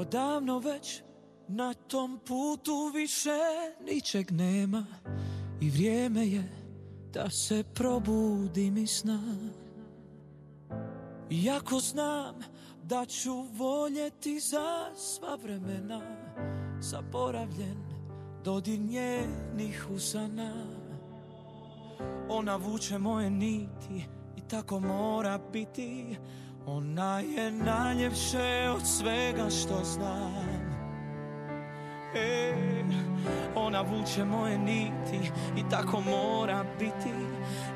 Odavno već na tom putu više ničeg nema I vrijeme je da se probudim iz sna. Iako znam da ću voljeti za sva vremena Zaboravljen dodir njenih usana. Ona vuče moje niti i tako mora biti Ona je najljepše od svega što znam. E, Ona vuče moje niti i tako mora biti.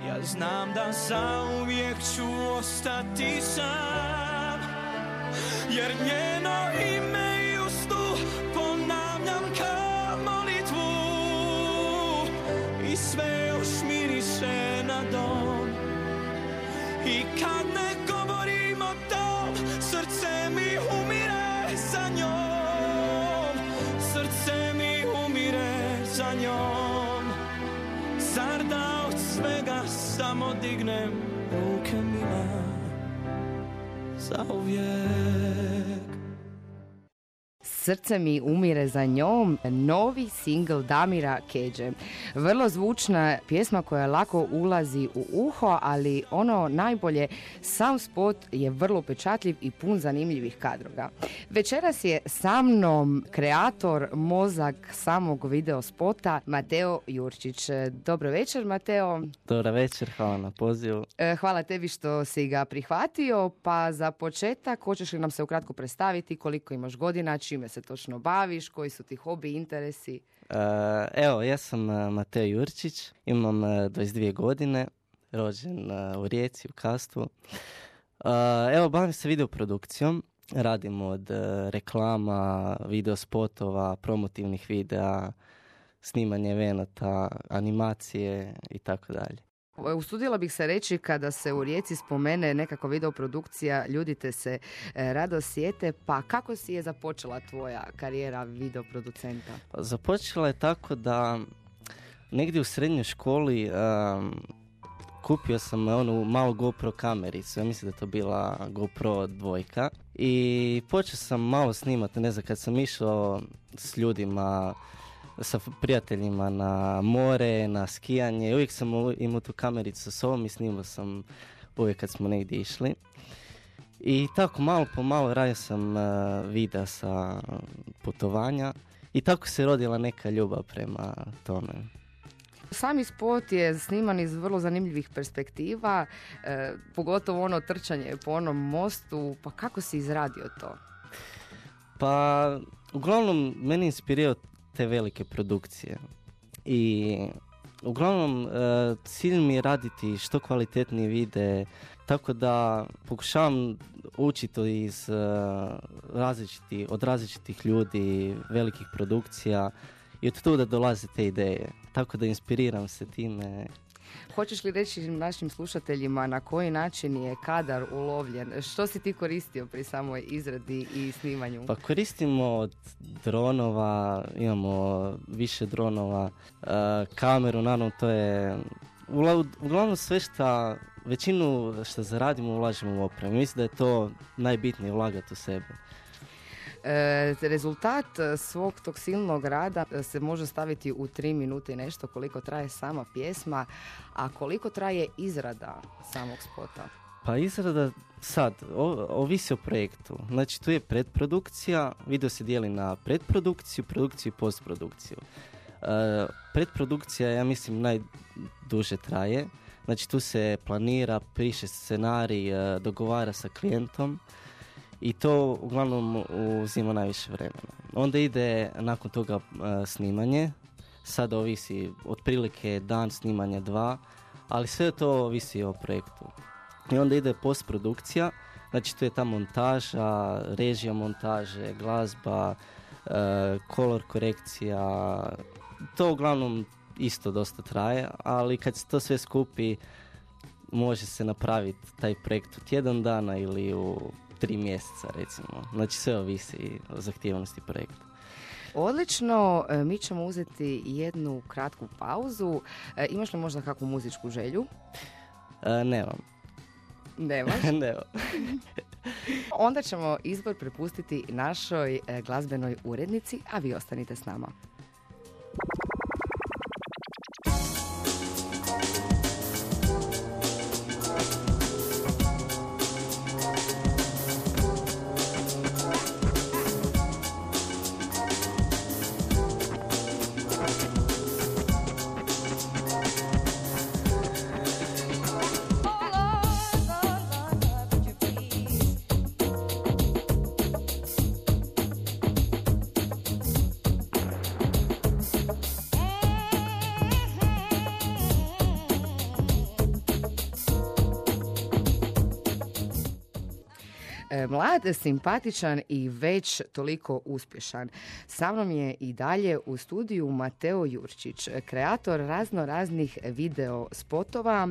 Ja znam da zauvijek ću ostati sam Jer njeno ime za njom Zar da od svega samo dignem ruke mila Za uvijek Srce mi umire za njom, novi single Damira Keđe. Vrlo zvučna pjesma koja lako ulazi u uho, ali ono najbolje, sam spot je vrlo pečatljiv i pun zanimljivih kadroga. Večeras je sa mnom kreator, mozak samog video spota Mateo Jurčić. Dobro večer Mateo. Dobra večer, hvala na pozivu. E, Hvala tebi što si ga prihvatio, pa za početak hoćeš li nam se ukratko predstaviti koliko imaš godina, čime se točno baviš, koji su ti hobi, interesi? E, Evo, ja sam e, Mateo Jurčić, imam e, 22 godine, rođen e, u Rijeci, u Kastvu. E, Evo, bavim se videoprodukcijom, radim od e, reklama, videospotova, promotivnih videa, snimanje evenata, animacije i tako dalje. Usudila bih se reći kada se u Rijeci spomene nekako videoprodukcija, ljudi te se e, rado sjete, pa kako si je započela tvoja karijera videoproducenta? Pa Započela je tako da negdje u srednjoj školi um, kupio sam onu malu GoPro kamericu, ja mislim da je to bila GoPro dvojka. I počeo sam malo snimati, ne znam, kad sam išao s ljudima, sa prijateljima na more, na skijanje, uvijek sam imao tu kamericu sa sobom i snimao sam uvijek kad smo negdje išli. I tako malo po malo radio sam uh, videa sa putovanja i tako se rodila neka ljubav prema tome. Sami spot je sniman iz vrlo zanimljivih perspektiva, e, pogotovo ono trčanje po onom mostu, pa kako si izradio to? Pa, uglavnom, meni je inspirirao te velike produkcije. I uglavnom, e, cilj mi je raditi što kvalitetnije vide, tako da pokušavam učiti iz e, različiti, od različitih ljudi, velikih produkcija i od tuda dolaze te ideje. Tako da inspiriram se time Hoćeš li reći našim slušateljima na koji način je kadar ulovljen? Što si ti koristio pri samoj izradi i snimanju? Pa koristimo od dronova, imamo više dronova, e, kameru, naravno to je ugla- uglavnom sve šta, većinu što zaradimo ulažemo u opremu. Mislim da je to najbitnije ulagati u sebe. E, rezultat e, svog tog silnog rada e, se može staviti u tri minute i nešto koliko traje sama pjesma, a koliko traje izrada samog spota. Pa izrada sad, ovisi o projektu. Znači tu je predprodukcija, video se dijeli na predprodukciju, produkciju i postprodukciju. E, predprodukcija, ja mislim, najduže traje. Znači tu se planira, piše scenarij, e, dogovara sa klijentom i to uglavnom uzima najviše vremena. Onda ide nakon toga e, snimanje, sad ovisi otprilike dan snimanja dva, ali sve to ovisi o projektu. I onda ide postprodukcija, znači tu je ta montaža, režija montaže, glazba, e, kolor korekcija, to uglavnom isto dosta traje, ali kad se to sve skupi može se napraviti taj projekt u tjedan dana ili u tri mjeseca recimo. Znači sve ovisi o zahtjevnosti projekta. Odlično, e, mi ćemo uzeti jednu kratku pauzu. E, Imaš li možda kakvu muzičku želju? E, nemam. Nemaš. nemam. Onda ćemo izbor prepustiti našoj e, glazbenoj urednici, a vi ostanite s nama. Mlad, simpatičan i već toliko uspješan. Sa mnom je i dalje u studiju Mateo Jurčić, kreator razno raznih video spotova,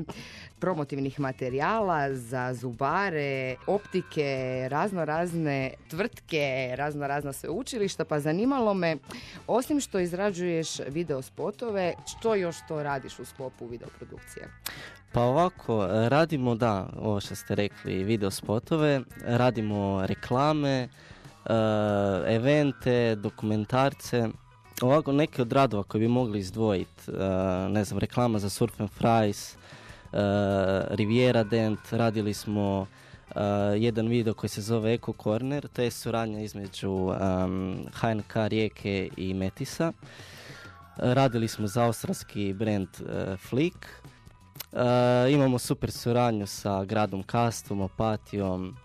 promotivnih materijala za zubare, optike, razno razne tvrtke, razno razna sveučilišta, pa zanimalo me, osim što izrađuješ video spotove, što još to radiš u sklopu videoprodukcije? Pa ovako, radimo, da, ovo što ste rekli, video spotove, radimo reklame, uh, evente, dokumentarce, ovako neke od radova koje bi mogli izdvojiti, uh, ne znam, reklama za Surf and Fries, Riviera Dent, radili smo jedan video koji se zove Eco Corner, to je suradnja između um, HNK Rijeke i Metisa. Radili smo za australski brand Flick, E, imamo super suradnju sa gradom Kastom, Opatijom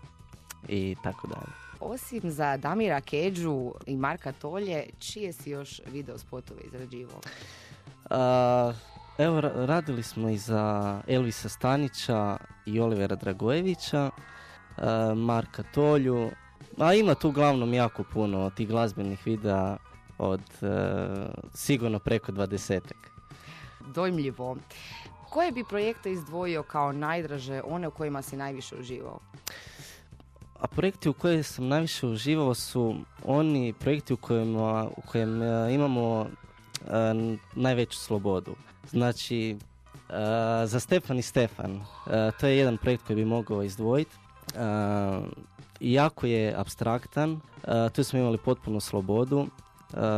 i tako dalje. Osim za Damira Keđu i Marka Tolje, čije si još video spotove izrađivao? Evo, radili smo i za Elvisa Stanića i Olivera Dragojevića, uh, Marka Tolju, a ima tu uglavnom jako puno tih glazbenih videa od sigurno preko dvadesetak. Dojmljivo. Koje bi projekte izdvojio kao najdraže, one u kojima si najviše uživao? A projekti u kojima sam najviše uživao su oni projekti u kojima, u kojem e, imamo najveću slobodu. Znači, uh, za Stefan i Stefan, to je jedan projekt koji bi mogao izdvojiti. Jako je abstraktan, tu smo imali potpunu slobodu,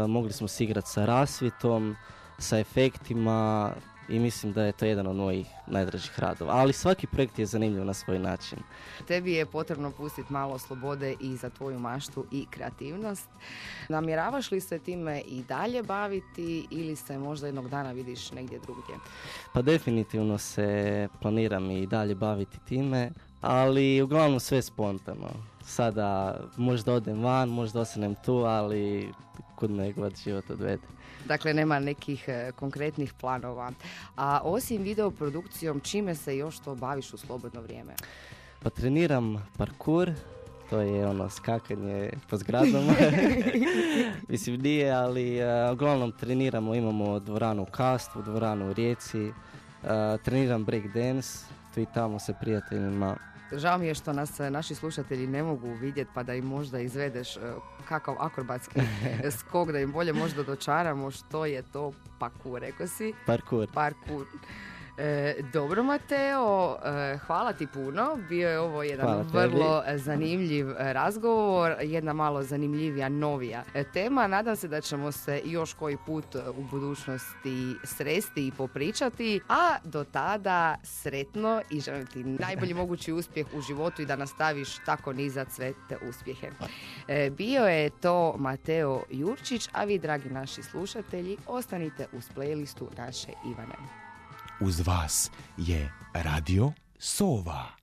mogli smo se igrati sa rasvjetom, sa efektima, i mislim da je to jedan od mojih najdražih radova. Ali svaki projekt je zanimljiv na svoj način. Tebi je potrebno pustiti malo slobode i za tvoju maštu i kreativnost. Namjeravaš li se time i dalje baviti ili se možda jednog dana vidiš negdje drugdje? Pa definitivno se planiram i dalje baviti time, ali uglavnom sve spontano. Sada možda odem van, možda ostanem tu, ali kud me god život odvede. Dakle, nema nekih e, konkretnih planova. A osim videoprodukcijom, čime se još to baviš u slobodno vrijeme? Pa treniram parkur, to je ono skakanje po zgradama. Mislim nije, ali uh, uglavnom treniramo, imamo dvoranu u dvoranu u Rijeci, uh, treniram break dance, tu i tamo sa prijateljima Žao mi je što nas e, naši slušatelji ne mogu vidjeti pa da im možda izvedeš e, kakav akrobatski skok, da im bolje možda dočaramo što je to parkour, rekao si? Parkour. Parkour. E, dobro Mateo, e, hvala ti puno. Bio je ovo jedan vrlo zanimljiv razgovor, jedna malo zanimljivija, novija tema. Nadam se da ćemo se još koji put u budućnosti sresti i popričati, a do tada sretno i želim ti najbolji mogući uspjeh u životu i da nastaviš tako nizat sve te uspjehe. E, bio je to Mateo Jurčić, a vi dragi naši slušatelji ostanite uz playlistu naše Ivane. Uz vas je Radio Sova.